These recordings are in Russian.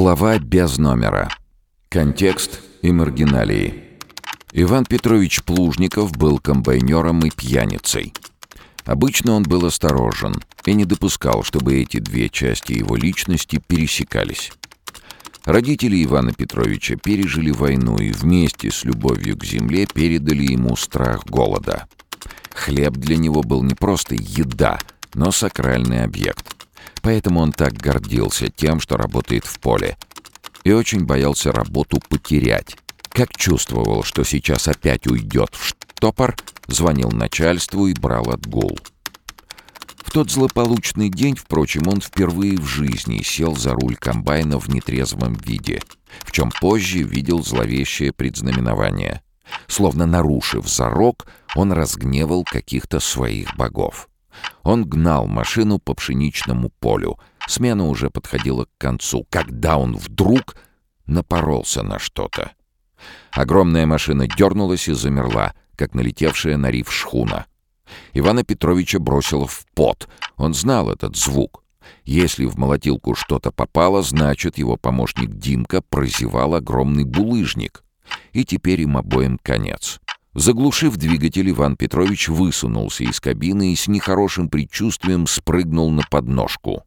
Глава без номера. Контекст и маргиналии. Иван Петрович Плужников был комбайнером и пьяницей. Обычно он был осторожен и не допускал, чтобы эти две части его личности пересекались. Родители Ивана Петровича пережили войну и вместе с любовью к земле передали ему страх голода. Хлеб для него был не просто еда, но сакральный объект. Поэтому он так гордился тем, что работает в поле. И очень боялся работу потерять. Как чувствовал, что сейчас опять уйдет в штопор, звонил начальству и брал отгул. В тот злополучный день, впрочем, он впервые в жизни сел за руль комбайна в нетрезвом виде, в чем позже видел зловещее предзнаменование. Словно нарушив зарок, он разгневал каких-то своих богов. Он гнал машину по пшеничному полю. Смена уже подходила к концу, когда он вдруг напоролся на что-то. Огромная машина дернулась и замерла, как налетевшая на риф шхуна. Ивана Петровича бросило в пот. Он знал этот звук. Если в молотилку что-то попало, значит, его помощник Димка прозевал огромный булыжник. И теперь им обоим конец. Заглушив двигатель, Иван Петрович высунулся из кабины и с нехорошим предчувствием спрыгнул на подножку.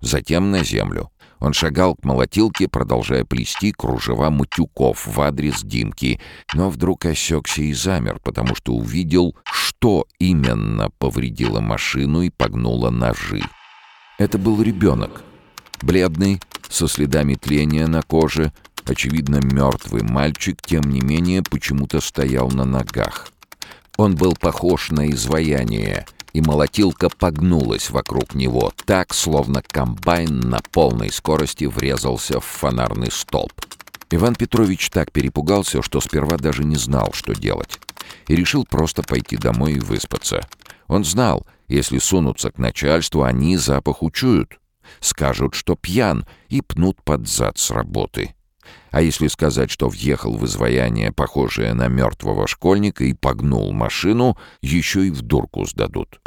Затем на землю. Он шагал к молотилке, продолжая плести кружева мутюков в адрес Димки, но вдруг осекся и замер, потому что увидел, что именно повредило машину и погнуло ножи. Это был ребенок. Бледный, со следами тления на коже, Очевидно, мертвый мальчик, тем не менее, почему-то стоял на ногах. Он был похож на изваяние, и молотилка погнулась вокруг него, так, словно комбайн на полной скорости врезался в фонарный столб. Иван Петрович так перепугался, что сперва даже не знал, что делать, и решил просто пойти домой и выспаться. Он знал, если сунутся к начальству, они запах учуют. Скажут, что пьян, и пнут под зад с работы. А если сказать, что въехал в изваяние, похожее на мертвого школьника, и погнул машину, еще и в дурку сдадут.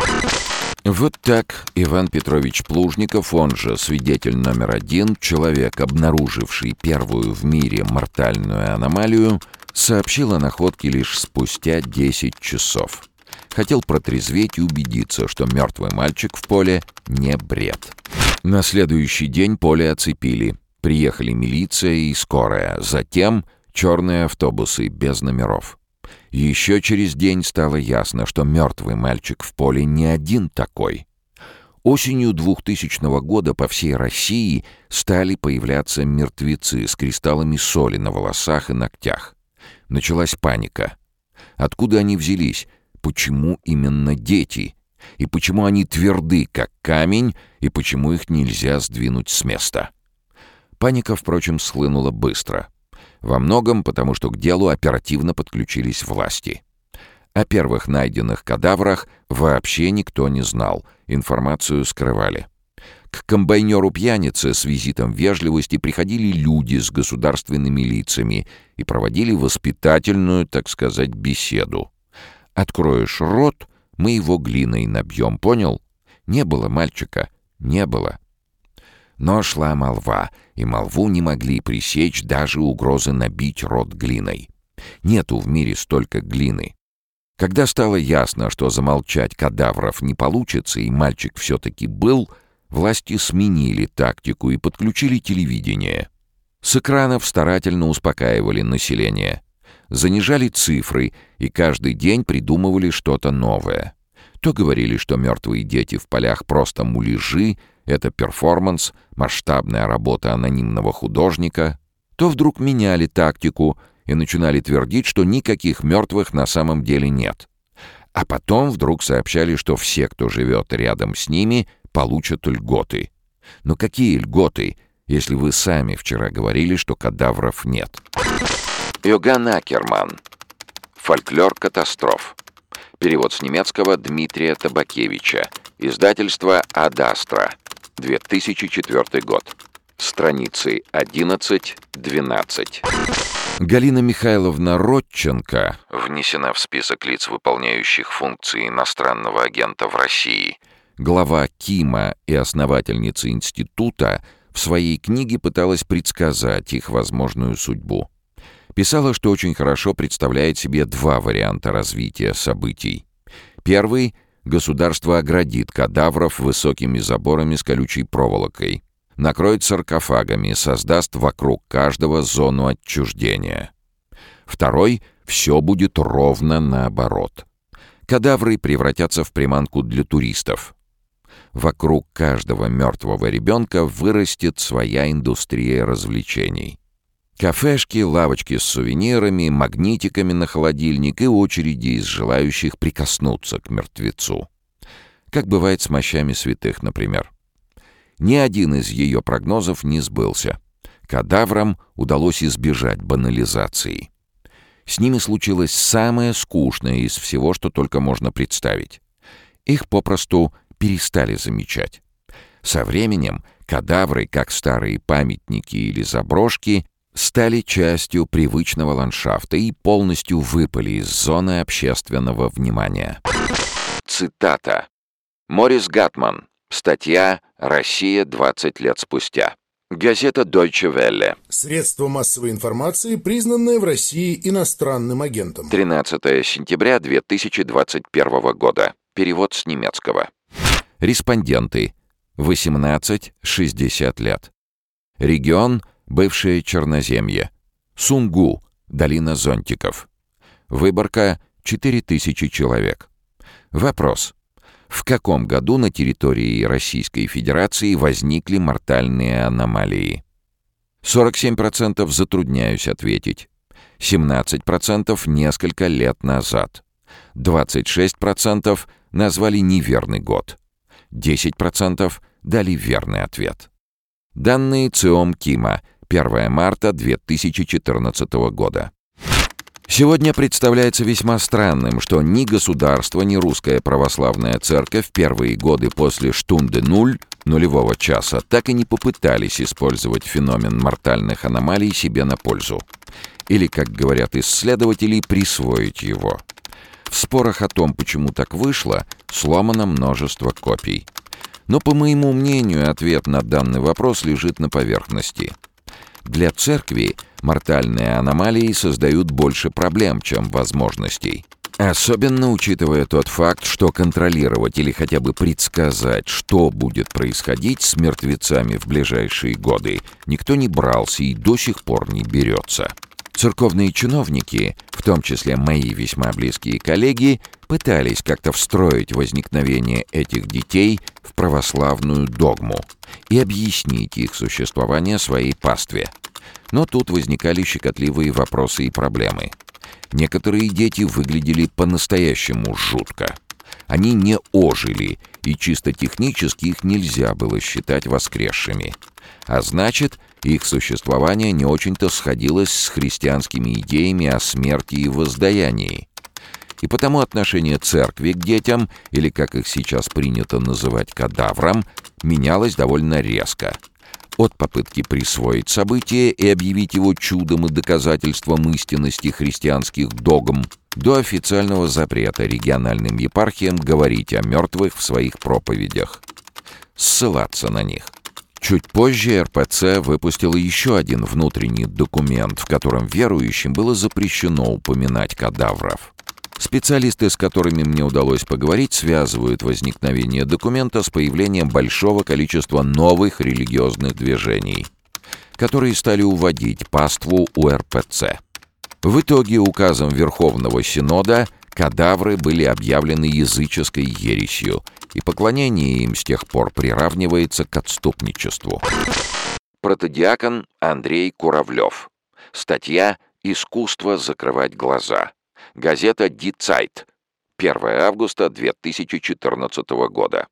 Вот так Иван Петрович Плужников, он же свидетель номер один, человек, обнаруживший первую в мире мортальную аномалию, сообщил о находке лишь спустя 10 часов. Хотел протрезветь и убедиться, что мертвый мальчик в поле не бред. На следующий день поле оцепили. Приехали милиция и скорая, затем черные автобусы без номеров. Еще через день стало ясно, что мертвый мальчик в поле не один такой. Осенью 2000 года по всей России стали появляться мертвецы с кристаллами соли на волосах и ногтях. Началась паника. Откуда они взялись? Почему именно дети? И почему они тверды, как камень, и почему их нельзя сдвинуть с места? Паника, впрочем, схлынула быстро. Во многом потому, что к делу оперативно подключились власти. О первых найденных кадаврах вообще никто не знал, информацию скрывали. К комбайнеру-пьянице с визитом вежливости приходили люди с государственными лицами и проводили воспитательную, так сказать, беседу. «Откроешь рот, мы его глиной набьем, понял? Не было мальчика, не было». Но шла молва, и молву не могли пресечь даже угрозы набить рот глиной. Нету в мире столько глины. Когда стало ясно, что замолчать кадавров не получится, и мальчик все-таки был, власти сменили тактику и подключили телевидение. С экранов старательно успокаивали население. Занижали цифры и каждый день придумывали что-то новое. То говорили, что мертвые дети в полях просто муляжи, это перформанс, масштабная работа анонимного художника, то вдруг меняли тактику и начинали твердить, что никаких мертвых на самом деле нет. А потом вдруг сообщали, что все, кто живет рядом с ними, получат льготы. Но какие льготы, если вы сами вчера говорили, что кадавров нет? Йоганн Акерман. Фольклор катастроф. Перевод с немецкого Дмитрия Табакевича. Издательство «Адастра». 2004 год. Страницы 11-12. Галина Михайловна Родченко внесена в список лиц, выполняющих функции иностранного агента в России. Глава КИМа и основательница института в своей книге пыталась предсказать их возможную судьбу. Писала, что очень хорошо представляет себе два варианта развития событий. Первый — государство оградит кадавров высокими заборами с колючей проволокой, накроет саркофагами, создаст вокруг каждого зону отчуждения. Второй — все будет ровно наоборот. Кадавры превратятся в приманку для туристов. Вокруг каждого мертвого ребенка вырастет своя индустрия развлечений. Кафешки, лавочки с сувенирами, магнитиками на холодильник и очереди из желающих прикоснуться к мертвецу. Как бывает с мощами святых, например. Ни один из ее прогнозов не сбылся. Кадаврам удалось избежать банализации. С ними случилось самое скучное из всего, что только можно представить. Их попросту перестали замечать. Со временем кадавры, как старые памятники или заброшки, стали частью привычного ландшафта и полностью выпали из зоны общественного внимания. Цитата. Морис Гатман. Статья «Россия 20 лет спустя». Газета Deutsche Welle. Средство массовой информации, признанное в России иностранным агентом. 13 сентября 2021 года. Перевод с немецкого. Респонденты. 18-60 лет. Регион Бывшее Черноземье. Сунгу. Долина зонтиков. Выборка 4000 человек. Вопрос. В каком году на территории Российской Федерации возникли мортальные аномалии? 47% затрудняюсь ответить. 17% несколько лет назад. 26% назвали неверный год. 10% дали верный ответ. Данные ЦИОМ Кима 1 марта 2014 года. Сегодня представляется весьма странным, что ни государство, ни русская православная церковь в первые годы после штунды нуль, нулевого часа, так и не попытались использовать феномен мортальных аномалий себе на пользу. Или, как говорят исследователи, присвоить его. В спорах о том, почему так вышло, сломано множество копий. Но, по моему мнению, ответ на данный вопрос лежит на поверхности – для церкви мортальные аномалии создают больше проблем, чем возможностей. Особенно учитывая тот факт, что контролировать или хотя бы предсказать, что будет происходить с мертвецами в ближайшие годы, никто не брался и до сих пор не берется. Церковные чиновники, в том числе мои весьма близкие коллеги, пытались как-то встроить возникновение этих детей в православную догму и объяснить их существование своей пастве. Но тут возникали щекотливые вопросы и проблемы. Некоторые дети выглядели по-настоящему жутко. Они не ожили, и чисто технически их нельзя было считать воскресшими. А значит, их существование не очень-то сходилось с христианскими идеями о смерти и воздаянии. И потому отношение церкви к детям, или как их сейчас принято называть кадаврам, менялось довольно резко. От попытки присвоить событие и объявить его чудом и доказательством истинности христианских догм до официального запрета региональным епархиям говорить о мертвых в своих проповедях, ссылаться на них. Чуть позже РПЦ выпустила еще один внутренний документ, в котором верующим было запрещено упоминать кадавров. Специалисты, с которыми мне удалось поговорить, связывают возникновение документа с появлением большого количества новых религиозных движений, которые стали уводить паству у РПЦ. В итоге указом Верховного Синода кадавры были объявлены языческой ересью, и поклонение им с тех пор приравнивается к отступничеству. Протодиакон Андрей Куравлев. Статья «Искусство закрывать глаза». Газета «Die Zeit». 1 августа 2014 года.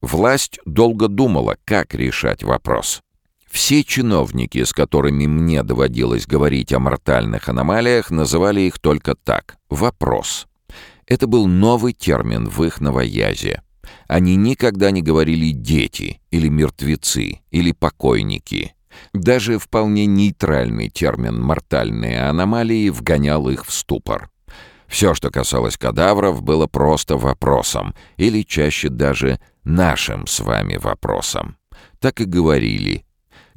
Власть долго думала, как решать вопрос. Все чиновники, с которыми мне доводилось говорить о мортальных аномалиях, называли их только так — «вопрос». Это был новый термин в их новоязе. Они никогда не говорили «дети» или «мертвецы» или «покойники». Даже вполне нейтральный термин «мортальные аномалии» вгонял их в ступор. Все, что касалось кадавров, было просто вопросом, или чаще даже нашим с вами вопросом. Так и говорили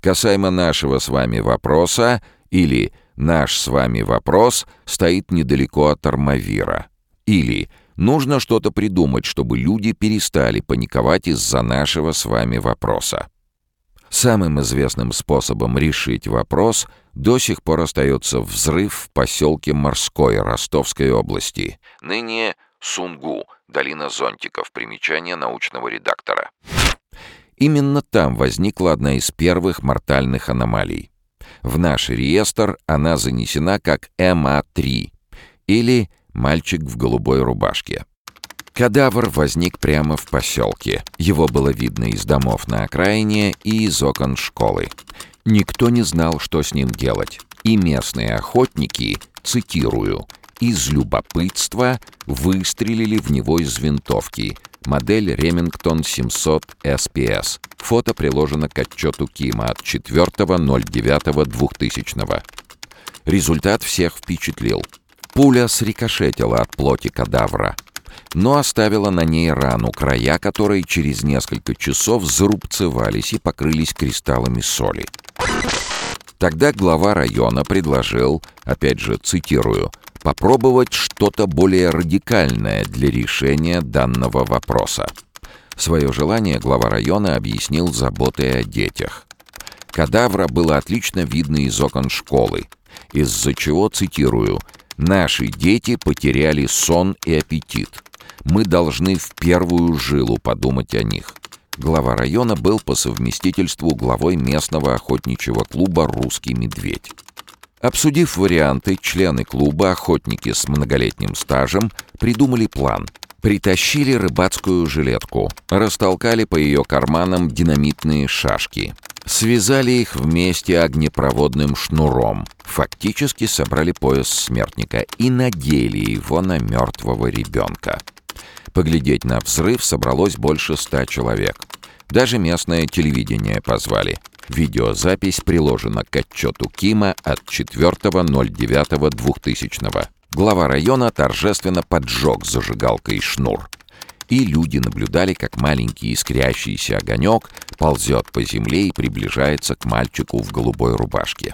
Касаемо нашего с вами вопроса или «наш с вами вопрос стоит недалеко от Армавира» или «нужно что-то придумать, чтобы люди перестали паниковать из-за нашего с вами вопроса». Самым известным способом решить вопрос до сих пор остается взрыв в поселке Морской Ростовской области, ныне Сунгу, долина зонтиков, примечание научного редактора. Именно там возникла одна из первых мортальных аномалий. В наш реестр она занесена как МА-3 или «мальчик в голубой рубашке». Кадавр возник прямо в поселке. Его было видно из домов на окраине и из окон школы. Никто не знал, что с ним делать. И местные охотники, цитирую, «из любопытства выстрелили в него из винтовки», модель Remington 700 SPS. Фото приложено к отчету Кима от 4.09.2000. Результат всех впечатлил. Пуля срикошетила от плоти кадавра, но оставила на ней рану, края которой через несколько часов зарубцевались и покрылись кристаллами соли. Тогда глава района предложил, опять же цитирую, попробовать что-то более радикальное для решения данного вопроса. Свое желание глава района объяснил заботой о детях. Кадавра было отлично видно из окон школы, из-за чего, цитирую, «наши дети потеряли сон и аппетит. Мы должны в первую жилу подумать о них». Глава района был по совместительству главой местного охотничьего клуба «Русский медведь». Обсудив варианты, члены клуба, охотники с многолетним стажем, придумали план. Притащили рыбацкую жилетку, растолкали по ее карманам динамитные шашки, связали их вместе огнепроводным шнуром, фактически собрали пояс смертника и надели его на мертвого ребенка. Поглядеть на взрыв собралось больше ста человек. Даже местное телевидение позвали — Видеозапись приложена к отчету Кима от 4.09.2000. Глава района торжественно поджег зажигалкой шнур. И люди наблюдали, как маленький искрящийся огонек ползет по земле и приближается к мальчику в голубой рубашке.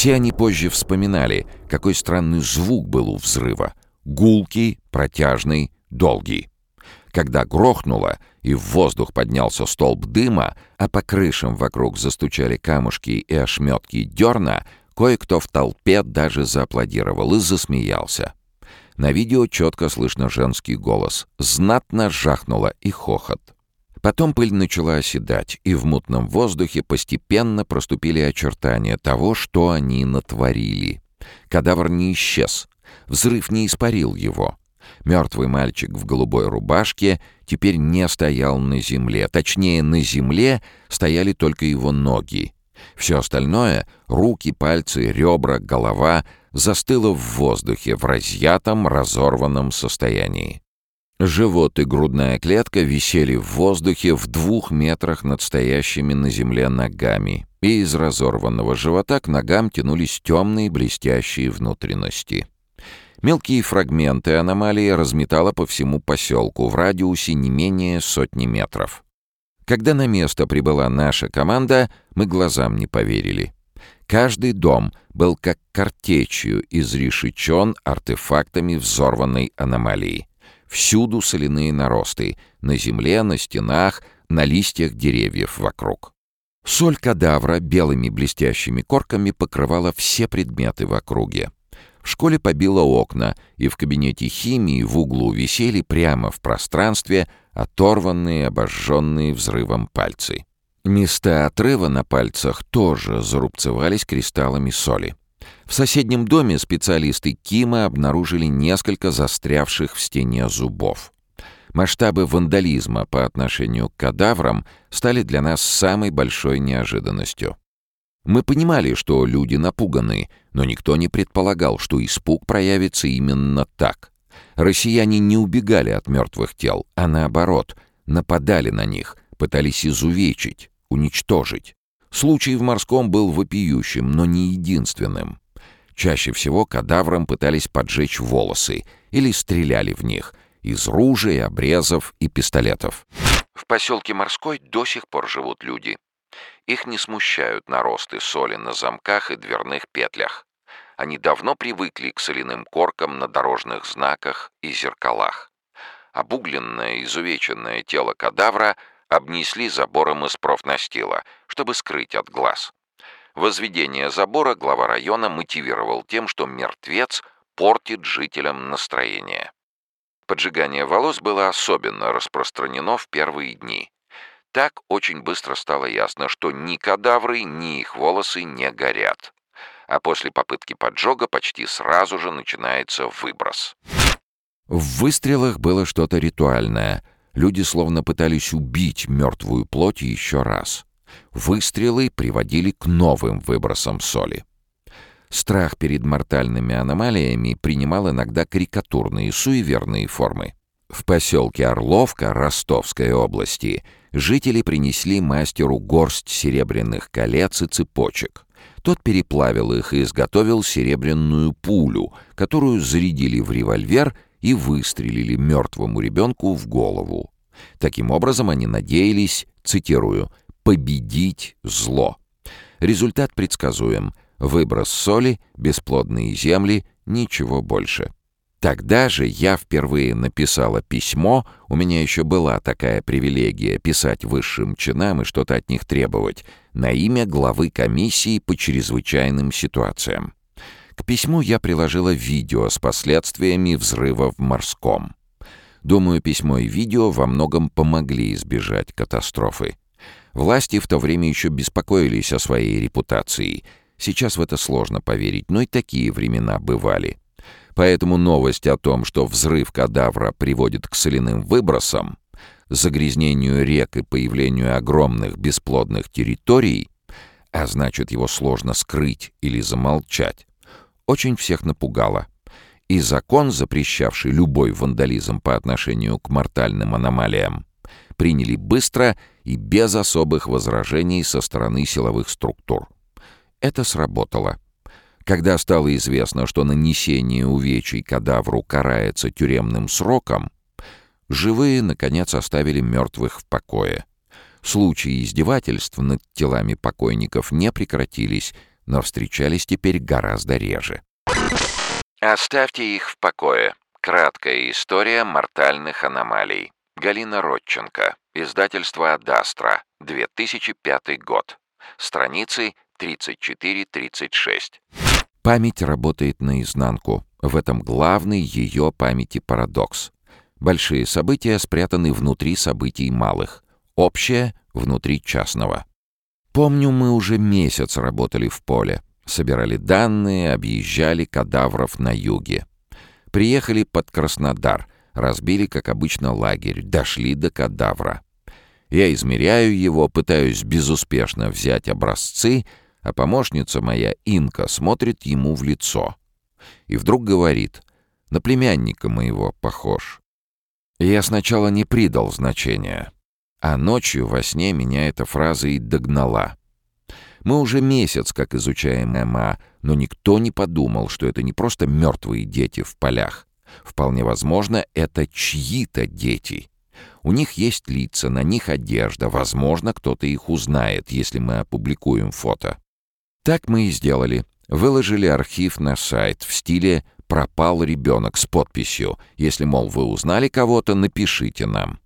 Все они позже вспоминали, какой странный звук был у взрыва. Гулкий, протяжный, долгий. Когда грохнуло, и в воздух поднялся столб дыма, а по крышам вокруг застучали камушки и ошметки дерна, кое-кто в толпе даже зааплодировал и засмеялся. На видео четко слышно женский голос. Знатно жахнуло и хохот. Потом пыль начала оседать, и в мутном воздухе постепенно проступили очертания того, что они натворили. Кадавр не исчез. Взрыв не испарил его. Мертвый мальчик в голубой рубашке теперь не стоял на земле. Точнее, на земле стояли только его ноги. Все остальное — руки, пальцы, ребра, голова — застыло в воздухе в разъятом, разорванном состоянии. Живот и грудная клетка висели в воздухе в двух метрах над стоящими на земле ногами, и из разорванного живота к ногам тянулись темные блестящие внутренности. Мелкие фрагменты аномалии разметало по всему поселку в радиусе не менее сотни метров. Когда на место прибыла наша команда, мы глазам не поверили. Каждый дом был как картечью изрешечен артефактами взорванной аномалии. Всюду соляные наросты. На земле, на стенах, на листьях деревьев вокруг. Соль кадавра белыми блестящими корками покрывала все предметы в округе. В школе побило окна, и в кабинете химии в углу висели прямо в пространстве оторванные, обожженные взрывом пальцы. Места отрыва на пальцах тоже зарубцевались кристаллами соли. В соседнем доме специалисты Кима обнаружили несколько застрявших в стене зубов. Масштабы вандализма по отношению к кадаврам стали для нас самой большой неожиданностью. Мы понимали, что люди напуганы, но никто не предполагал, что испуг проявится именно так. Россияне не убегали от мертвых тел, а наоборот, нападали на них, пытались изувечить, уничтожить. Случай в морском был вопиющим, но не единственным. Чаще всего кадаврам пытались поджечь волосы или стреляли в них из ружей, обрезов и пистолетов. В поселке Морской до сих пор живут люди. Их не смущают наросты соли на замках и дверных петлях. Они давно привыкли к соляным коркам на дорожных знаках и зеркалах. Обугленное, изувеченное тело кадавра обнесли забором из профнастила, чтобы скрыть от глаз. Возведение забора глава района мотивировал тем, что мертвец портит жителям настроение. Поджигание волос было особенно распространено в первые дни. Так очень быстро стало ясно, что ни кадавры, ни их волосы не горят. А после попытки поджога почти сразу же начинается выброс. В выстрелах было что-то ритуальное. Люди словно пытались убить мертвую плоть еще раз. Выстрелы приводили к новым выбросам соли. Страх перед мортальными аномалиями принимал иногда карикатурные, суеверные формы. В поселке Орловка Ростовской области жители принесли мастеру горсть серебряных колец и цепочек. Тот переплавил их и изготовил серебряную пулю, которую зарядили в револьвер и выстрелили мертвому ребенку в голову. Таким образом, они надеялись, цитирую, «победить зло». Результат предсказуем — Выброс соли, бесплодные земли, ничего больше. Тогда же я впервые написала письмо, у меня еще была такая привилегия писать высшим чинам и что-то от них требовать, на имя главы комиссии по чрезвычайным ситуациям. К письму я приложила видео с последствиями взрыва в морском. Думаю, письмо и видео во многом помогли избежать катастрофы. Власти в то время еще беспокоились о своей репутации — Сейчас в это сложно поверить, но и такие времена бывали. Поэтому новость о том, что взрыв кадавра приводит к соляным выбросам, загрязнению рек и появлению огромных бесплодных территорий, а значит его сложно скрыть или замолчать, очень всех напугала. И закон, запрещавший любой вандализм по отношению к мортальным аномалиям, приняли быстро и без особых возражений со стороны силовых структур. Это сработало. Когда стало известно, что нанесение увечий кадавру карается тюремным сроком, живые, наконец, оставили мертвых в покое. Случаи издевательств над телами покойников не прекратились, но встречались теперь гораздо реже. «Оставьте их в покое. Краткая история мортальных аномалий». Галина Родченко. Издательство «Адастра». 2005 год. Страницы 34-36. Память работает наизнанку. В этом главный ее памяти парадокс. Большие события спрятаны внутри событий малых. Общее — внутри частного. Помню, мы уже месяц работали в поле. Собирали данные, объезжали кадавров на юге. Приехали под Краснодар, разбили, как обычно, лагерь, дошли до кадавра. Я измеряю его, пытаюсь безуспешно взять образцы — а помощница моя, Инка, смотрит ему в лицо. И вдруг говорит, на племянника моего похож. Я сначала не придал значения, а ночью во сне меня эта фраза и догнала. Мы уже месяц как изучаем МА, но никто не подумал, что это не просто мертвые дети в полях. Вполне возможно, это чьи-то дети. У них есть лица, на них одежда, возможно, кто-то их узнает, если мы опубликуем фото. Так мы и сделали. Выложили архив на сайт в стиле «Пропал ребенок» с подписью. Если, мол, вы узнали кого-то, напишите нам.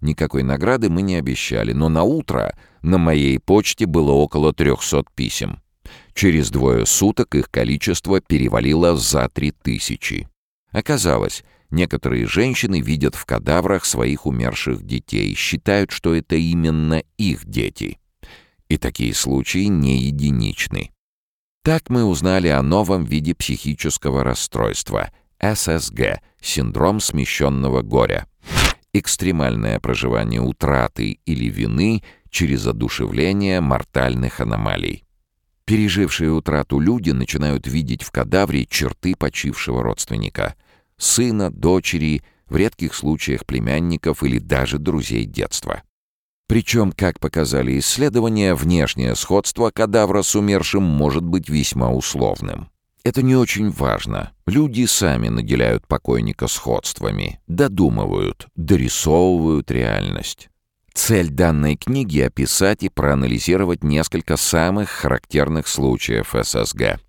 Никакой награды мы не обещали, но на утро на моей почте было около 300 писем. Через двое суток их количество перевалило за 3000. Оказалось, некоторые женщины видят в кадаврах своих умерших детей, считают, что это именно их дети. И такие случаи не единичны. Так мы узнали о новом виде психического расстройства — ССГ — синдром смещенного горя. Экстремальное проживание утраты или вины через одушевление мортальных аномалий. Пережившие утрату люди начинают видеть в кадавре черты почившего родственника — сына, дочери, в редких случаях племянников или даже друзей детства. Причем, как показали исследования, внешнее сходство кадавра с умершим может быть весьма условным. Это не очень важно. Люди сами наделяют покойника сходствами, додумывают, дорисовывают реальность. Цель данной книги — описать и проанализировать несколько самых характерных случаев ССГ.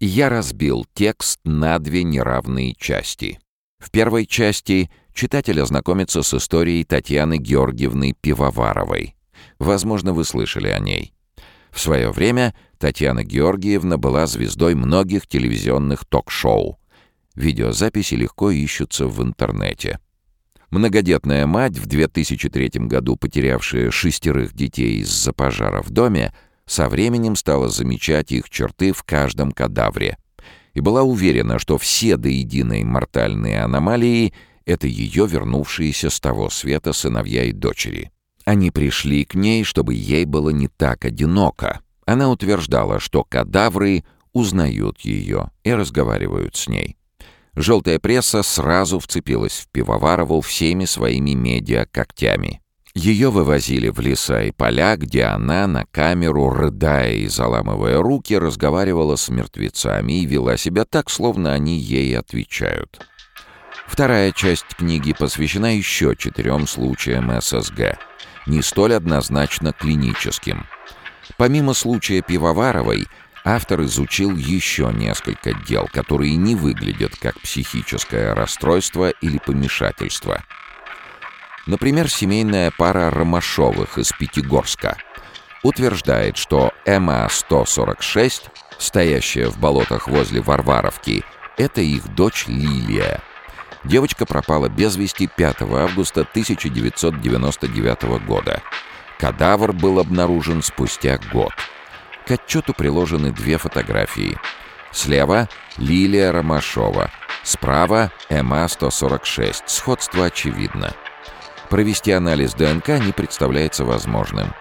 Я разбил текст на две неравные части. В первой части читатель ознакомится с историей Татьяны Георгиевны Пивоваровой. Возможно, вы слышали о ней. В свое время Татьяна Георгиевна была звездой многих телевизионных ток-шоу. Видеозаписи легко ищутся в интернете. Многодетная мать, в 2003 году потерявшая шестерых детей из-за пожара в доме, со временем стала замечать их черты в каждом кадавре и была уверена, что все до единой мортальные аномалии — это ее вернувшиеся с того света сыновья и дочери. Они пришли к ней, чтобы ей было не так одиноко. Она утверждала, что кадавры узнают ее и разговаривают с ней. Желтая пресса сразу вцепилась в Пивоварову всеми своими медиа-когтями. Ее вывозили в леса и поля, где она на камеру, рыдая и заламывая руки, разговаривала с мертвецами и вела себя так, словно они ей отвечают. Вторая часть книги посвящена еще четырем случаям ССГ — не столь однозначно клиническим. Помимо случая Пивоваровой, автор изучил еще несколько дел, которые не выглядят как психическое расстройство или помешательство. Например, семейная пара Ромашовых из Пятигорска утверждает, что МА-146, стоящая в болотах возле Варваровки, это их дочь Лилия — Девочка пропала без вести 5 августа 1999 года. Кадавр был обнаружен спустя год. К отчету приложены две фотографии. Слева — Лилия Ромашова, справа — МА-146. Сходство очевидно. Провести анализ ДНК не представляется возможным.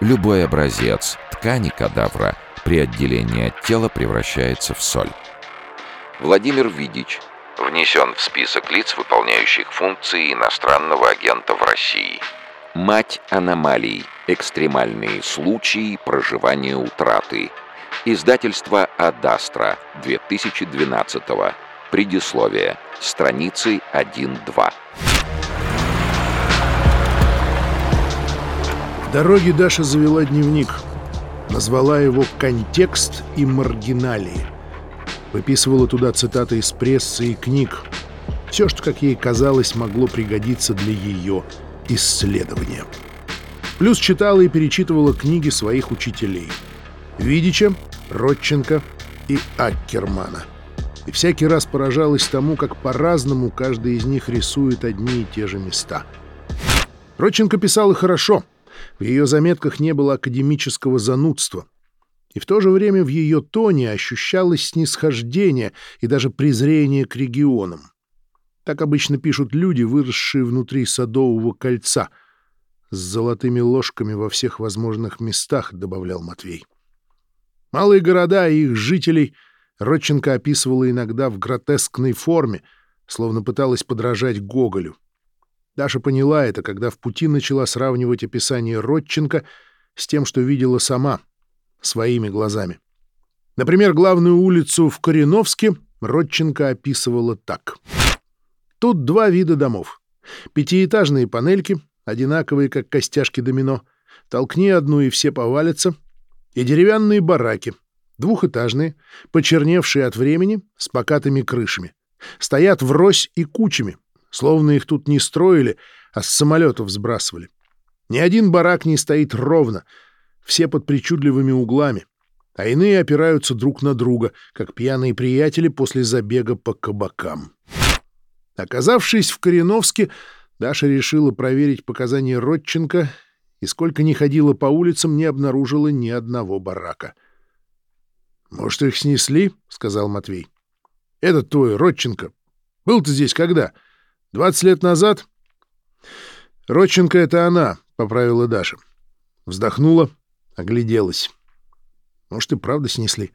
Любой образец ткани кадавра при отделении от тела превращается в соль. Владимир Видич — Внесен в список лиц, выполняющих функции иностранного агента в России. Мать аномалий. Экстремальные случаи проживания утраты. Издательство «Адастра» 2012 Предисловие. Страницы 1-2. В дороге Даша завела дневник. Назвала его «Контекст и маргиналии». Выписывала туда цитаты из прессы и книг. Все, что, как ей казалось, могло пригодиться для ее исследования. Плюс читала и перечитывала книги своих учителей. Видича, Родченко и Аккермана. И всякий раз поражалась тому, как по-разному каждый из них рисует одни и те же места. Родченко писала хорошо. В ее заметках не было академического занудства и в то же время в ее тоне ощущалось снисхождение и даже презрение к регионам. Так обычно пишут люди, выросшие внутри садового кольца, с золотыми ложками во всех возможных местах, добавлял Матвей. Малые города и их жителей Родченко описывала иногда в гротескной форме, словно пыталась подражать Гоголю. Даша поняла это, когда в пути начала сравнивать описание Родченко с тем, что видела сама — своими глазами. Например, главную улицу в Кореновске Родченко описывала так. Тут два вида домов. Пятиэтажные панельки, одинаковые, как костяшки домино. Толкни одну, и все повалятся. И деревянные бараки, двухэтажные, почерневшие от времени, с покатыми крышами. Стоят врозь и кучами, словно их тут не строили, а с самолетов сбрасывали. Ни один барак не стоит ровно — все под причудливыми углами, а иные опираются друг на друга, как пьяные приятели после забега по кабакам. Оказавшись в Кореновске, Даша решила проверить показания Родченко и сколько ни ходила по улицам, не обнаружила ни одного барака. «Может, их снесли?» — сказал Матвей. «Этот твой, Родченко. Был ты здесь когда? Двадцать лет назад?» «Родченко — это она», — поправила Даша. Вздохнула, Огляделась. Может, и правда снесли.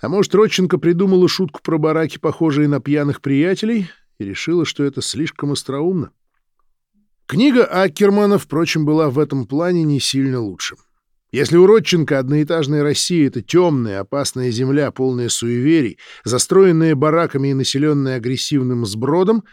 А может, Родченко придумала шутку про бараки, похожие на пьяных приятелей, и решила, что это слишком остроумно. Книга Аккермана, впрочем, была в этом плане не сильно лучше. Если у Родченко одноэтажная Россия — это темная, опасная земля, полная суеверий, застроенная бараками и населенная агрессивным сбродом,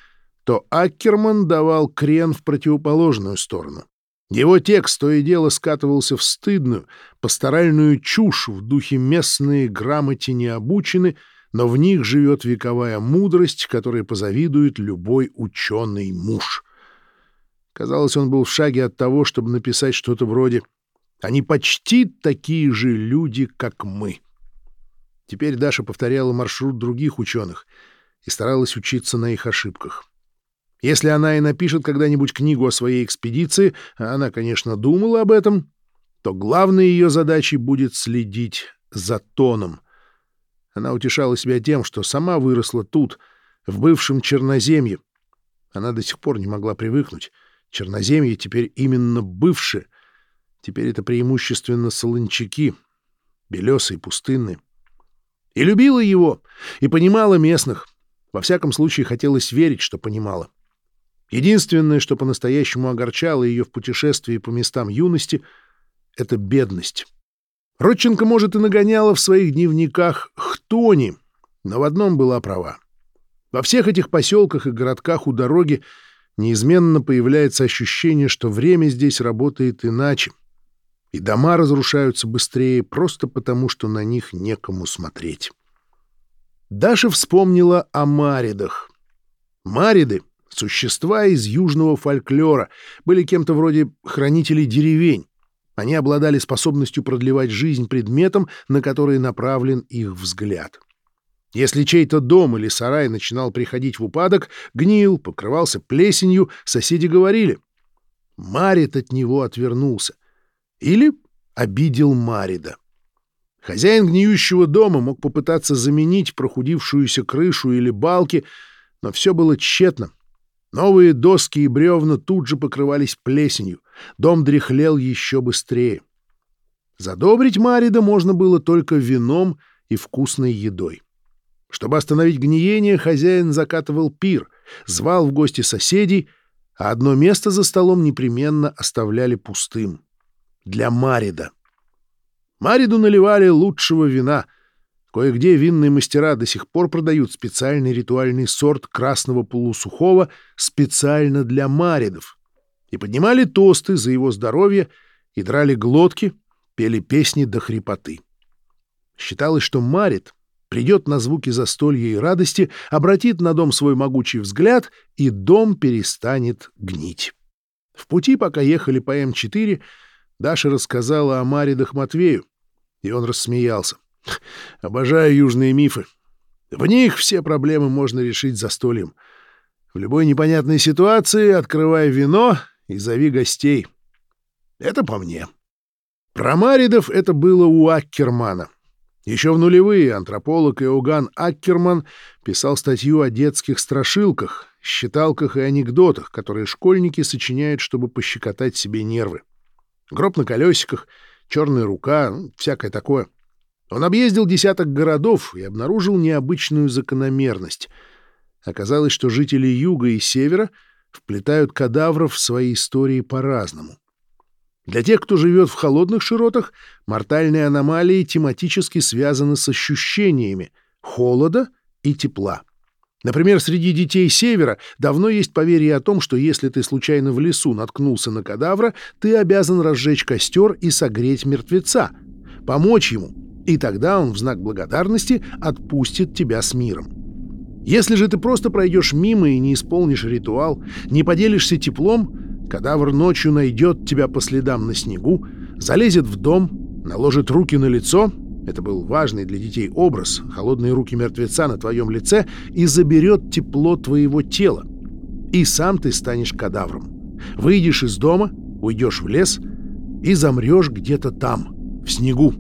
то Аккерман давал крен в противоположную сторону. Его текст то и дело скатывался в стыдную, пасторальную чушь в духе местные грамоте не обучены, но в них живет вековая мудрость, которой позавидует любой ученый муж. Казалось, он был в шаге от того, чтобы написать что-то вроде «Они почти такие же люди, как мы». Теперь Даша повторяла маршрут других ученых и старалась учиться на их ошибках. Если она и напишет когда-нибудь книгу о своей экспедиции, а она, конечно, думала об этом, то главной ее задачей будет следить за тоном. Она утешала себя тем, что сама выросла тут, в бывшем Черноземье. Она до сих пор не могла привыкнуть. Черноземье теперь именно бывшее. Теперь это преимущественно солончаки, белесые, пустынные. И любила его, и понимала местных. Во всяком случае, хотелось верить, что понимала. Единственное, что по-настоящему огорчало ее в путешествии по местам юности, — это бедность. Родченко, может, и нагоняла в своих дневниках хтони, но в одном была права. Во всех этих поселках и городках у дороги неизменно появляется ощущение, что время здесь работает иначе, и дома разрушаются быстрее просто потому, что на них некому смотреть. Даша вспомнила о маридах. Мариды — Существа из южного фольклора были кем-то вроде хранителей деревень. Они обладали способностью продлевать жизнь предметам, на которые направлен их взгляд. Если чей-то дом или сарай начинал приходить в упадок, гнил, покрывался плесенью, соседи говорили «Марит от него отвернулся» или «обидел Марида». Хозяин гниющего дома мог попытаться заменить прохудившуюся крышу или балки, но все было тщетно. Новые доски и бревна тут же покрывались плесенью, дом дряхлел еще быстрее. Задобрить Марида можно было только вином и вкусной едой. Чтобы остановить гниение, хозяин закатывал пир, звал в гости соседей, а одно место за столом непременно оставляли пустым. Для Марида. Мариду наливали лучшего вина, Кое-где винные мастера до сих пор продают специальный ритуальный сорт красного полусухого специально для маридов. И поднимали тосты за его здоровье, и драли глотки, пели песни до хрипоты. Считалось, что марид придет на звуки застолья и радости, обратит на дом свой могучий взгляд, и дом перестанет гнить. В пути, пока ехали по М4, Даша рассказала о Маридах Матвею, и он рассмеялся. Обожаю южные мифы. В них все проблемы можно решить застольем. В любой непонятной ситуации открывай вино и зови гостей. Это по мне. Про Маридов это было у Аккермана. Еще в нулевые антрополог Иоганн Аккерман писал статью о детских страшилках, считалках и анекдотах, которые школьники сочиняют, чтобы пощекотать себе нервы. Гроб на колесиках, черная рука, ну, всякое такое. Он объездил десяток городов и обнаружил необычную закономерность. Оказалось, что жители юга и севера вплетают кадавров в свои истории по-разному. Для тех, кто живет в холодных широтах, мортальные аномалии тематически связаны с ощущениями холода и тепла. Например, среди детей Севера давно есть поверье о том, что если ты случайно в лесу наткнулся на кадавра, ты обязан разжечь костер и согреть мертвеца, помочь ему, и тогда он в знак благодарности отпустит тебя с миром. Если же ты просто пройдешь мимо и не исполнишь ритуал, не поделишься теплом, кадавр ночью найдет тебя по следам на снегу, залезет в дом, наложит руки на лицо — это был важный для детей образ, холодные руки мертвеца на твоем лице, и заберет тепло твоего тела. И сам ты станешь кадавром. Выйдешь из дома, уйдешь в лес и замрешь где-то там, в снегу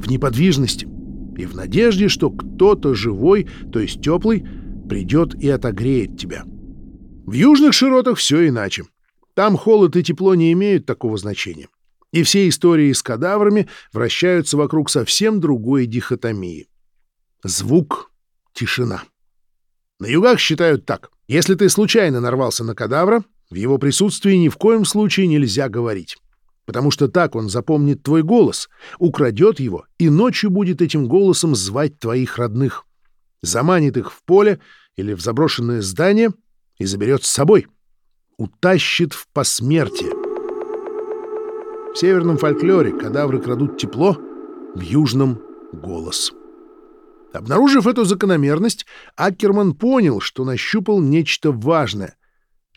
в неподвижности и в надежде, что кто-то живой, то есть теплый, придет и отогреет тебя. В южных широтах все иначе. Там холод и тепло не имеют такого значения. И все истории с кадаврами вращаются вокруг совсем другой дихотомии. Звук — тишина. На югах считают так. Если ты случайно нарвался на кадавра, в его присутствии ни в коем случае нельзя говорить. Потому что так он запомнит твой голос, украдет его и ночью будет этим голосом звать твоих родных. Заманит их в поле или в заброшенное здание и заберет с собой. Утащит в посмертие. В северном фольклоре кадавры крадут тепло, в южном — голос. Обнаружив эту закономерность, Аккерман понял, что нащупал нечто важное.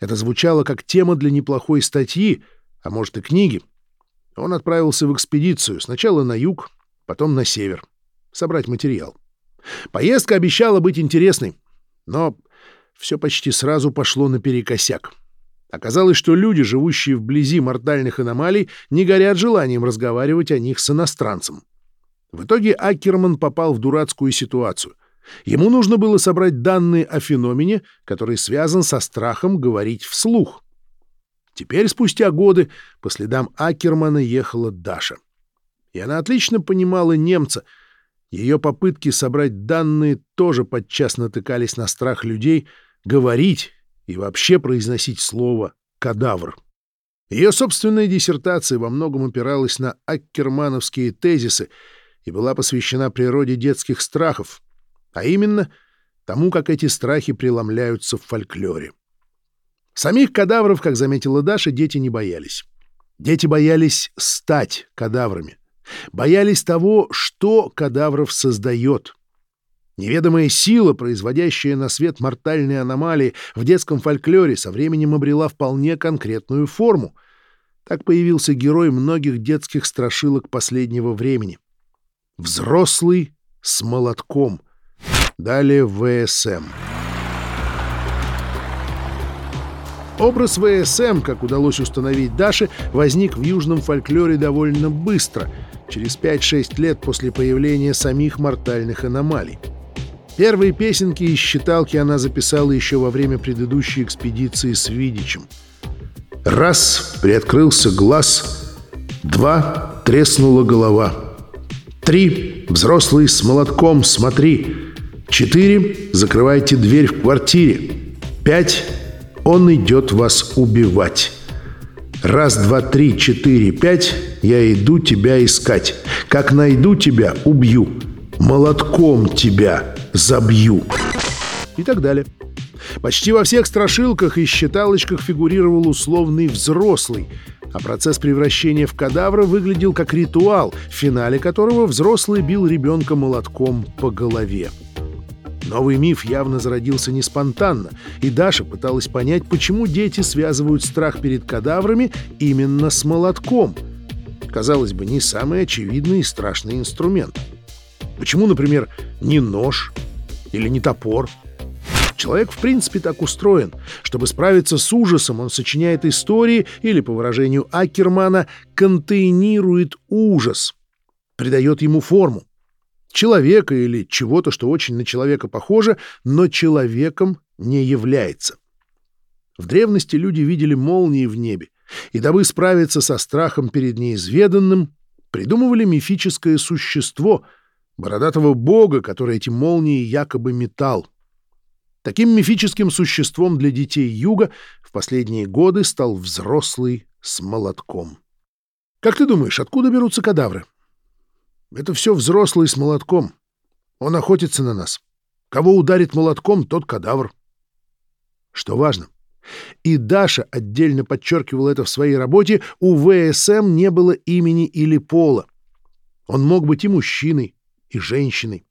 Это звучало как тема для неплохой статьи, а может и книги. Он отправился в экспедицию, сначала на юг, потом на север, собрать материал. Поездка обещала быть интересной, но все почти сразу пошло наперекосяк. Оказалось, что люди, живущие вблизи мортальных аномалий, не горят желанием разговаривать о них с иностранцем. В итоге Аккерман попал в дурацкую ситуацию. Ему нужно было собрать данные о феномене, который связан со страхом говорить вслух. Теперь, спустя годы, по следам Аккермана ехала Даша. И она отлично понимала немца. Ее попытки собрать данные тоже подчас натыкались на страх людей говорить и вообще произносить слово «кадавр». Ее собственная диссертация во многом опиралась на аккермановские тезисы и была посвящена природе детских страхов, а именно тому, как эти страхи преломляются в фольклоре. Самих кадавров, как заметила Даша, дети не боялись. Дети боялись стать кадаврами. Боялись того, что кадавров создает. Неведомая сила, производящая на свет мортальные аномалии, в детском фольклоре со временем обрела вполне конкретную форму. Так появился герой многих детских страшилок последнего времени. Взрослый с молотком. Далее ВСМ. Образ ВСМ, как удалось установить Даше, возник в южном фольклоре довольно быстро, через 5-6 лет после появления самих мортальных аномалий. Первые песенки из считалки она записала еще во время предыдущей экспедиции с Видичем. Раз — приоткрылся глаз, два — треснула голова, три — взрослый с молотком, смотри, четыре — закрывайте дверь в квартире, пять — он идет вас убивать. Раз, два, три, четыре, пять — я иду тебя искать. Как найду тебя, убью. Молотком тебя забью. И так далее. Почти во всех страшилках и считалочках фигурировал условный взрослый, а процесс превращения в кадавра выглядел как ритуал, в финале которого взрослый бил ребенка молотком по голове. Новый миф явно зародился не спонтанно, и Даша пыталась понять, почему дети связывают страх перед кадаврами именно с молотком. Казалось бы, не самый очевидный и страшный инструмент. Почему, например, не нож или не топор? Человек в принципе так устроен. Чтобы справиться с ужасом, он сочиняет истории или, по выражению Аккермана, контейнирует ужас, придает ему форму. Человека или чего-то, что очень на человека похоже, но человеком не является. В древности люди видели молнии в небе, и дабы справиться со страхом перед неизведанным, придумывали мифическое существо — бородатого бога, который эти молнии якобы метал. Таким мифическим существом для детей Юга в последние годы стал взрослый с молотком. Как ты думаешь, откуда берутся кадавры? Это все взрослый с молотком. Он охотится на нас. Кого ударит молотком, тот кадавр. Что важно, и Даша отдельно подчеркивала это в своей работе, у ВСМ не было имени или пола. Он мог быть и мужчиной, и женщиной.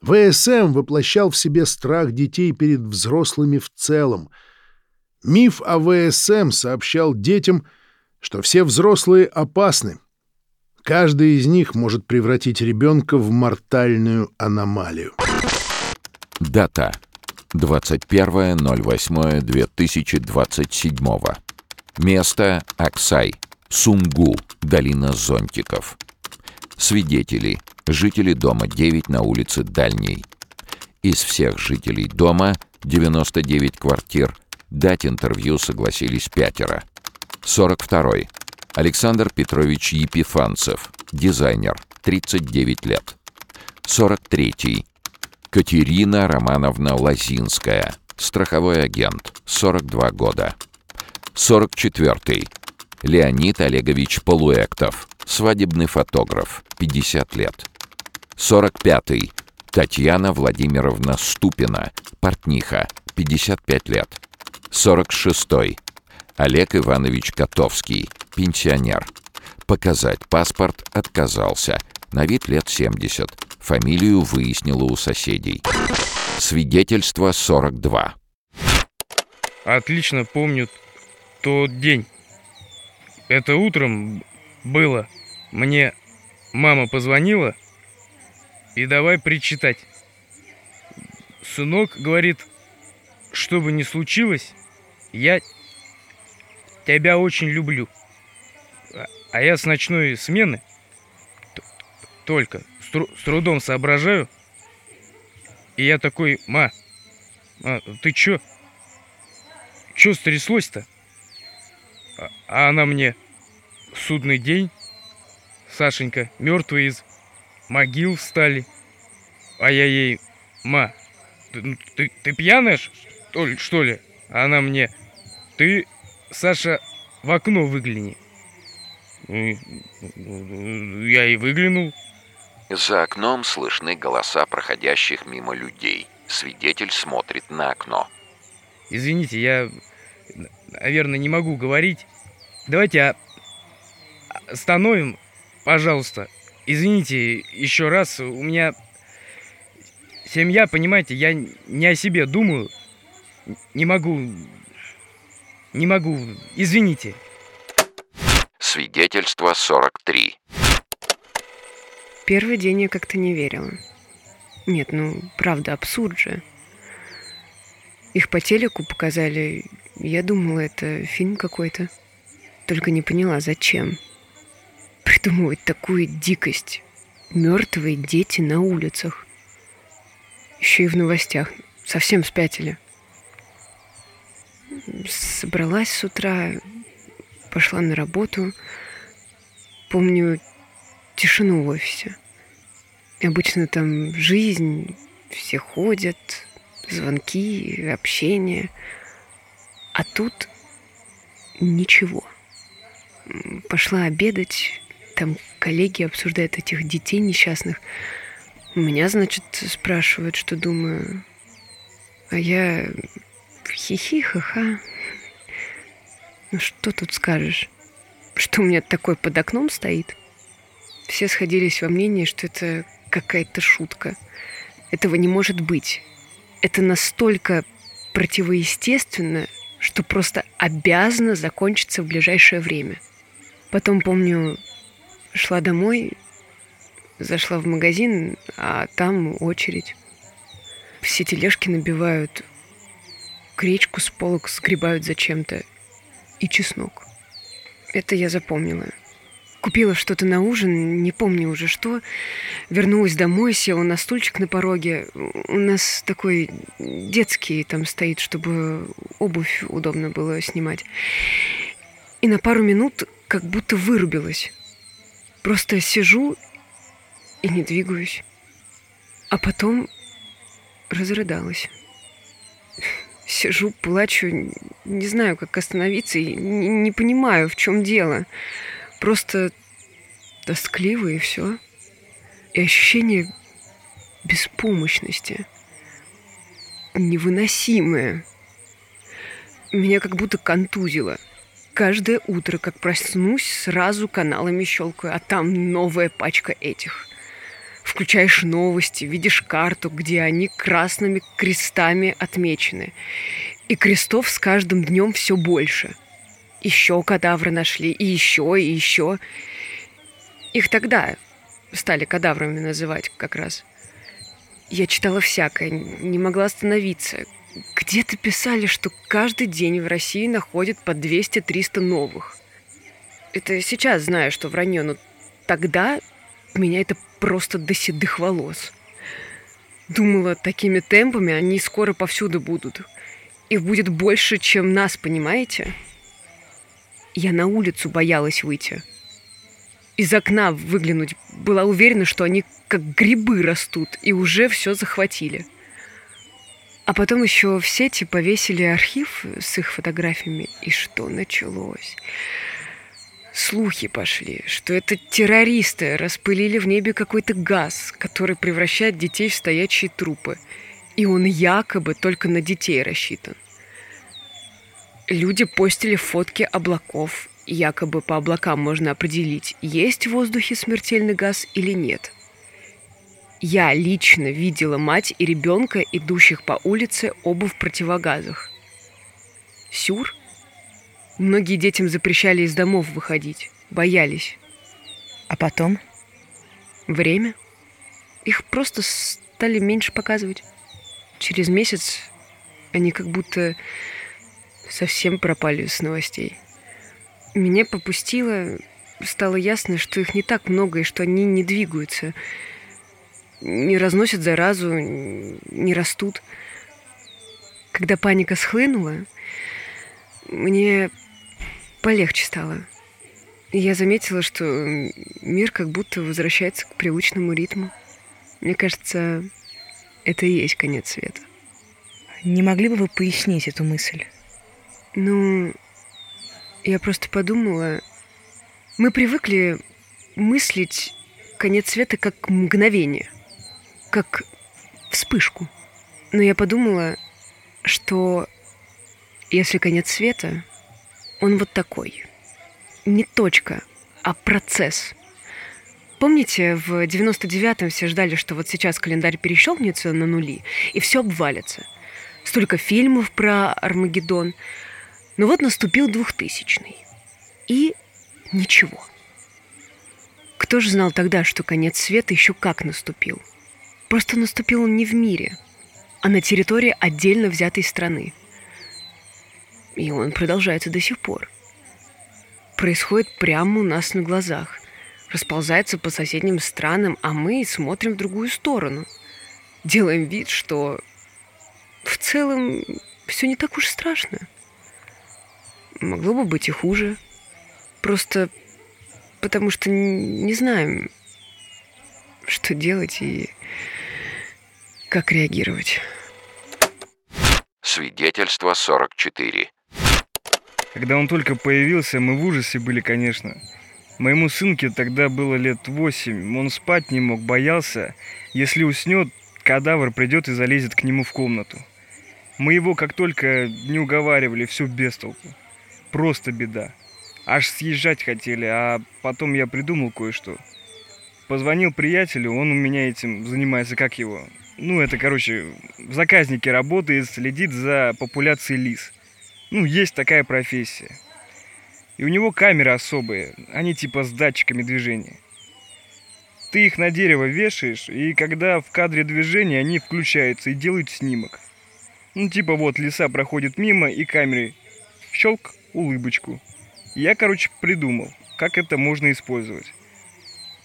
ВСМ воплощал в себе страх детей перед взрослыми в целом. Миф о ВСМ сообщал детям, что все взрослые опасны. Каждый из них может превратить ребенка в мортальную аномалию. Дата. 21.08.2027. Место Аксай. Сунгу. Долина зонтиков. Свидетели. Жители дома 9 на улице Дальней. Из всех жителей дома 99 квартир. Дать интервью согласились пятеро. 42. Александр Петрович Епифанцев, дизайнер, 39 лет. 43. Катерина Романовна Лазинская, страховой агент, 42 года. 44. Леонид Олегович Полуэктов, свадебный фотограф, 50 лет. 45. Татьяна Владимировна Ступина, портниха, 55 лет. 46. Олег Иванович Котовский, пенсионер. Показать паспорт отказался. На вид лет 70. Фамилию выяснила у соседей. Свидетельство 42. Отлично помню тот день. Это утром было. Мне мама позвонила и давай причитать. Сынок говорит, что бы ни случилось, я тебя очень люблю. А я с ночной смены только с, тру с трудом соображаю. И я такой, ма, а, ты чё? Чё стряслось-то? А, а она мне, судный день, Сашенька, мертвый из могил встали. А я ей, ма, ты, ну, ты, ты пьяная, что ли? А она мне, ты, Саша, в окно выгляни. Я и выглянул. За окном слышны голоса проходящих мимо людей. Свидетель смотрит на окно. Извините, я, наверное, не могу говорить. Давайте остановим, пожалуйста. Извините еще раз, у меня семья, понимаете, я не о себе думаю. Не могу... Не могу... Извините. Свидетельство 43. Первый день я как-то не верила. Нет, ну, правда, абсурд же. Их по телеку показали. Я думала, это фильм какой-то. Только не поняла, зачем придумывать такую дикость. Мертвые дети на улицах. Еще и в новостях. Совсем спятили. Собралась с утра, пошла на работу. Помню тишину в офисе. И обычно там жизнь, все ходят, звонки, общение. А тут ничего. Пошла обедать, там коллеги обсуждают этих детей несчастных. Меня, значит, спрашивают, что думаю. А я хихи, ха-ха. Ну что тут скажешь? Что у меня такой под окном стоит? Все сходились во мнении, что это какая-то шутка. Этого не может быть. Это настолько противоестественно, что просто обязано закончиться в ближайшее время. Потом, помню, шла домой, зашла в магазин, а там очередь. Все тележки набивают, гречку с полок сгребают зачем-то и чеснок. Это я запомнила. Купила что-то на ужин, не помню уже что. Вернулась домой, села на стульчик на пороге. У нас такой детский там стоит, чтобы обувь удобно было снимать. И на пару минут как будто вырубилась. Просто сижу и не двигаюсь. А потом разрыдалась. Сижу, плачу, не знаю, как остановиться, и не, понимаю, в чем дело. Просто тоскливо и все. И ощущение беспомощности. Невыносимое. Меня как будто контузило – Каждое утро, как проснусь, сразу каналами щелкаю, а там новая пачка этих. Включаешь новости, видишь карту, где они красными крестами отмечены. И крестов с каждым днем все больше. Еще кадавры нашли, и еще, и еще. Их тогда стали кадаврами называть как раз. Я читала всякое, не могла остановиться. Где-то писали, что каждый день в России находят по 200-300 новых. Это сейчас знаю, что вранье, но тогда меня это просто до седых волос. Думала, такими темпами они скоро повсюду будут. Их будет больше, чем нас, понимаете? Я на улицу боялась выйти. Из окна выглянуть была уверена, что они как грибы растут и уже все захватили. А потом еще в сети повесили архив с их фотографиями. И что началось? Слухи пошли, что это террористы распылили в небе какой-то газ, который превращает детей в стоячие трупы. И он якобы только на детей рассчитан. Люди постили фотки облаков. Якобы по облакам можно определить, есть в воздухе смертельный газ или нет. Я лично видела мать и ребенка, идущих по улице оба в противогазах. Сюр? Многие детям запрещали из домов выходить, боялись. А потом? Время. Их просто стали меньше показывать. Через месяц они как будто совсем пропали с новостей. Меня попустило, стало ясно, что их не так много и что они не двигаются, не разносят заразу, не растут. Когда паника схлынула, мне полегче стало. Я заметила, что мир как будто возвращается к привычному ритму. Мне кажется, это и есть конец света. Не могли бы вы пояснить эту мысль? Ну, я просто подумала, мы привыкли мыслить конец света как мгновение, как вспышку. Но я подумала, что если конец света, он вот такой. Не точка, а процесс. Помните, в 99-м все ждали, что вот сейчас календарь перещелкнется на нули, и все обвалится. Столько фильмов про Армагеддон. Но вот наступил 2000-й. И ничего. Кто же знал тогда, что конец света еще как наступил? Просто наступил он не в мире, а на территории отдельно взятой страны – и он продолжается до сих пор. Происходит прямо у нас на глазах. Расползается по соседним странам, а мы смотрим в другую сторону. Делаем вид, что в целом все не так уж страшно. Могло бы быть и хуже. Просто потому что не знаем, что делать и как реагировать. Свидетельство 44. Когда он только появился, мы в ужасе были, конечно. Моему сынке тогда было лет восемь, он спать не мог, боялся. Если уснет, кадавр придет и залезет к нему в комнату. Мы его как только не уговаривали, все без толку. Просто беда. Аж съезжать хотели, а потом я придумал кое-что. Позвонил приятелю, он у меня этим занимается, как его? Ну, это, короче, в заказнике работает, следит за популяцией лис. Ну, есть такая профессия. И у него камеры особые, они типа с датчиками движения. Ты их на дерево вешаешь, и когда в кадре движения они включаются и делают снимок. Ну, типа вот лиса проходит мимо, и камеры щелк, улыбочку. Я, короче, придумал, как это можно использовать.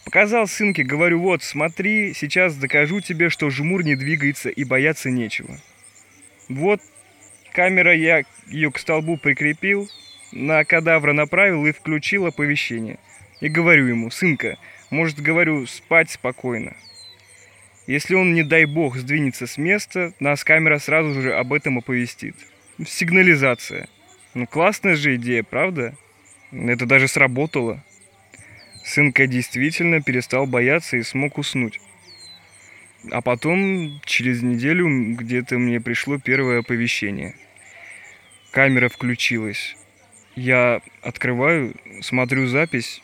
Показал сынке, говорю, вот, смотри, сейчас докажу тебе, что жмур не двигается и бояться нечего. Вот Камера, я ее к столбу прикрепил, на кадавра направил и включил оповещение. И говорю ему, сынка, может, говорю, спать спокойно. Если он, не дай бог, сдвинется с места, нас камера сразу же об этом оповестит. Сигнализация. Ну, классная же идея, правда? Это даже сработало. Сынка действительно перестал бояться и смог уснуть. А потом, через неделю, где-то мне пришло первое оповещение – камера включилась. Я открываю, смотрю запись,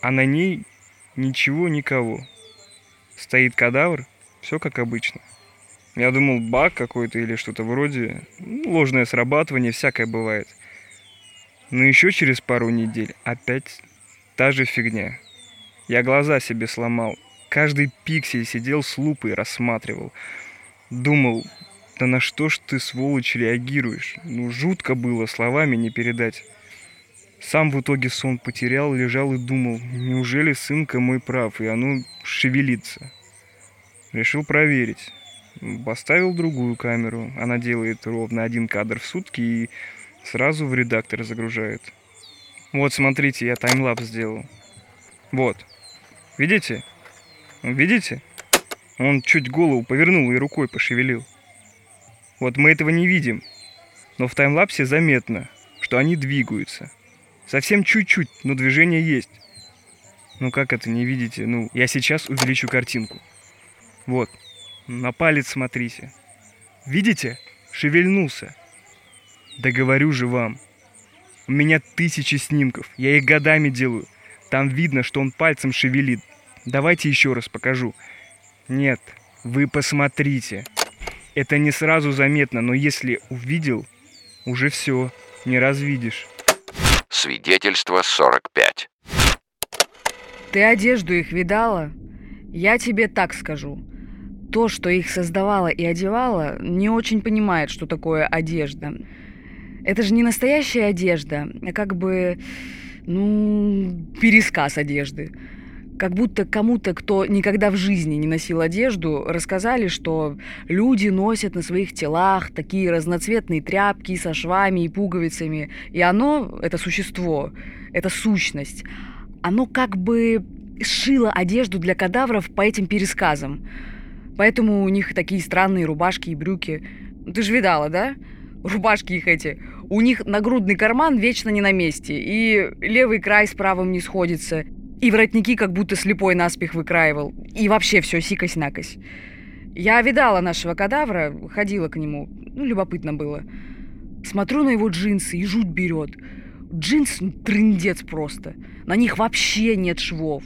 а на ней ничего, никого. Стоит кадавр, все как обычно. Я думал, баг какой-то или что-то вроде. Ну, ложное срабатывание, всякое бывает. Но еще через пару недель опять та же фигня. Я глаза себе сломал. Каждый пиксель сидел с лупой, рассматривал. Думал, да на что ж ты, сволочь, реагируешь? Ну, жутко было, словами не передать. Сам в итоге сон потерял, лежал и думал, неужели сынка мой прав, и оно шевелится. Решил проверить. Поставил другую камеру, она делает ровно один кадр в сутки и сразу в редактор загружает. Вот, смотрите, я таймлапс сделал. Вот. Видите? Видите? Он чуть голову повернул и рукой пошевелил. Вот мы этого не видим. Но в таймлапсе заметно, что они двигаются. Совсем чуть-чуть, но движение есть. Ну как это не видите? Ну, я сейчас увеличу картинку. Вот. На палец смотрите. Видите? Шевельнулся. Да говорю же вам. У меня тысячи снимков. Я их годами делаю. Там видно, что он пальцем шевелит. Давайте еще раз покажу. Нет, вы посмотрите. Это не сразу заметно, но если увидел, уже все, не развидишь. Свидетельство 45. Ты одежду их видала? Я тебе так скажу. То, что их создавала и одевала, не очень понимает, что такое одежда. Это же не настоящая одежда, а как бы, ну, пересказ одежды. Как будто кому-то, кто никогда в жизни не носил одежду, рассказали, что люди носят на своих телах такие разноцветные тряпки со швами и пуговицами. И оно, это существо, это сущность, оно как бы сшило одежду для кадавров по этим пересказам. Поэтому у них такие странные рубашки и брюки. Ты же видала, да? Рубашки их эти. У них нагрудный карман вечно не на месте. И левый край с правым не сходится. И воротники как будто слепой наспех выкраивал. И вообще все сикось-накось. Я видала нашего кадавра, ходила к нему. Ну, любопытно было. Смотрю на его джинсы, и жуть берет. Джинсы, ну, трындец просто. На них вообще нет швов.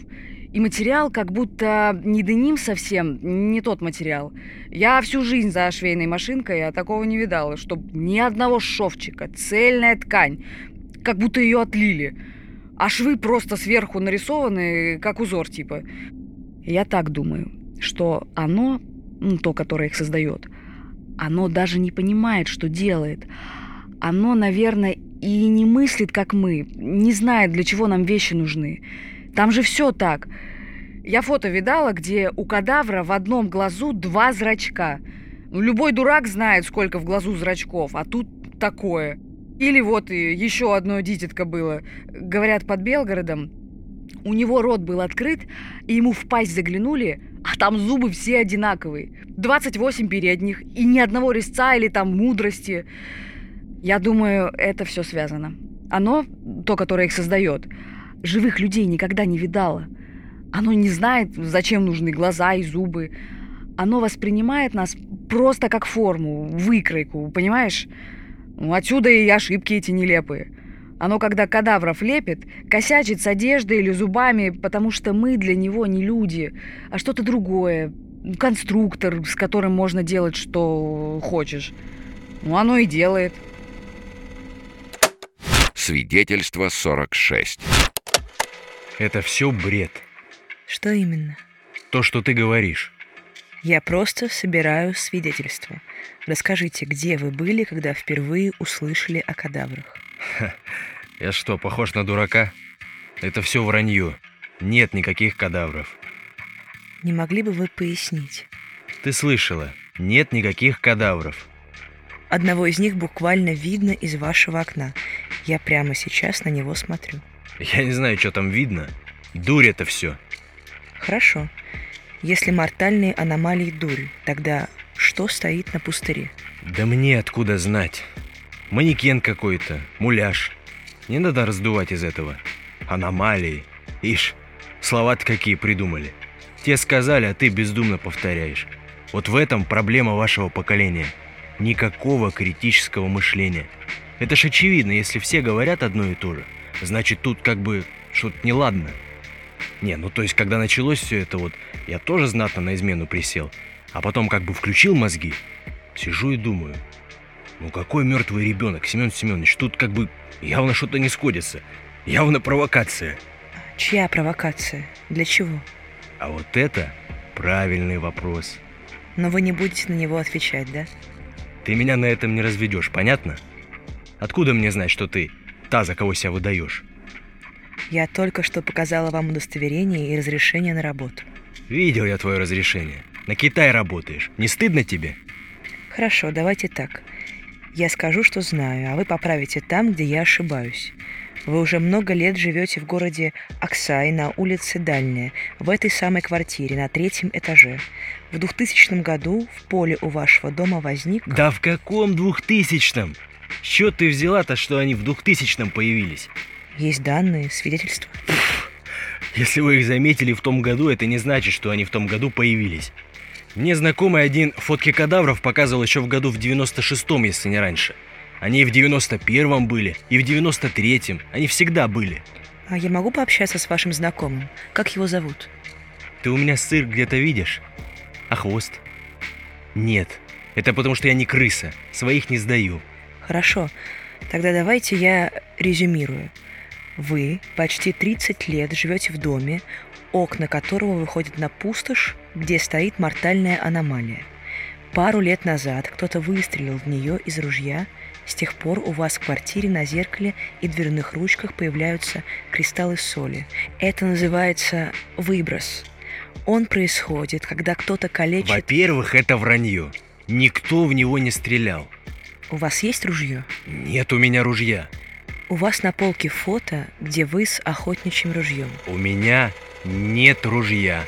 И материал как будто не деним совсем, не тот материал. Я всю жизнь за швейной машинкой, а такого не видала, чтоб ни одного шовчика, цельная ткань, как будто ее отлили. А швы просто сверху нарисованы, как узор типа. Я так думаю, что оно, ну, то, которое их создает, оно даже не понимает, что делает. Оно, наверное, и не мыслит, как мы, не знает, для чего нам вещи нужны. Там же все так. Я фото видала, где у кадавра в одном глазу два зрачка. Ну, любой дурак знает, сколько в глазу зрачков, а тут такое. Или вот еще одно дитятко было. Говорят, под Белгородом у него рот был открыт, и ему в пасть заглянули, а там зубы все одинаковые. 28 передних, и ни одного резца или там мудрости. Я думаю, это все связано. Оно, то, которое их создает, живых людей никогда не видало. Оно не знает, зачем нужны глаза и зубы. Оно воспринимает нас просто как форму, выкройку, понимаешь? Ну, отсюда и ошибки эти нелепые. Оно, когда кадавров лепит, косячит с одеждой или зубами, потому что мы для него не люди, а что-то другое. Конструктор, с которым можно делать, что хочешь. Ну, оно и делает. Свидетельство 46. Это все бред. Что именно? То, что ты говоришь. Я просто собираю свидетельства. Расскажите, где вы были, когда впервые услышали о кадаврах? Я что, похож на дурака? Это все вранье. Нет никаких кадавров. Не могли бы вы пояснить? Ты слышала? Нет никаких кадавров. Одного из них буквально видно из вашего окна. Я прямо сейчас на него смотрю. Я не знаю, что там видно. Дурь это все. Хорошо. Если мортальные аномалии дурь, тогда что стоит на пустыре? Да мне откуда знать? Манекен какой-то, муляж. Не надо раздувать из этого. Аномалии. Ишь, слова-то какие придумали. Те сказали, а ты бездумно повторяешь. Вот в этом проблема вашего поколения. Никакого критического мышления. Это ж очевидно, если все говорят одно и то же. Значит, тут как бы что-то неладно. Не, ну то есть, когда началось все это вот, я тоже знатно на измену присел. А потом как бы включил мозги. Сижу и думаю, ну какой мертвый ребенок, Семен Семенович, тут как бы явно что-то не сходится. Явно провокация. Чья провокация? Для чего? А вот это правильный вопрос. Но вы не будете на него отвечать, да? Ты меня на этом не разведешь, понятно? Откуда мне знать, что ты та, за кого себя выдаешь? Я только что показала вам удостоверение и разрешение на работу. Видел я твое разрешение. На Китай работаешь. Не стыдно тебе? Хорошо, давайте так. Я скажу, что знаю, а вы поправите там, где я ошибаюсь. Вы уже много лет живете в городе Аксай на улице Дальняя, в этой самой квартире на третьем этаже. В 2000 году в поле у вашего дома возник... Да в каком двухтысячном? С чего ты взяла-то, что они в двухтысячном появились? Есть данные, свидетельства. Если вы их заметили в том году, это не значит, что они в том году появились. Мне знакомый один фотки кадавров показывал еще в году в 96-м, если не раньше. Они и в 91-м были, и в 93-м. Они всегда были. А я могу пообщаться с вашим знакомым? Как его зовут? Ты у меня сыр где-то видишь? А хвост? Нет. Это потому, что я не крыса. Своих не сдаю. Хорошо. Тогда давайте я резюмирую. Вы почти 30 лет живете в доме, окна которого выходят на пустошь, где стоит мортальная аномалия. Пару лет назад кто-то выстрелил в нее из ружья, с тех пор у вас в квартире на зеркале и дверных ручках появляются кристаллы соли. Это называется выброс. Он происходит, когда кто-то калечит... Во-первых, это вранье. Никто в него не стрелял. У вас есть ружье? Нет у меня ружья. У вас на полке фото, где вы с охотничьим ружьем. У меня нет ружья.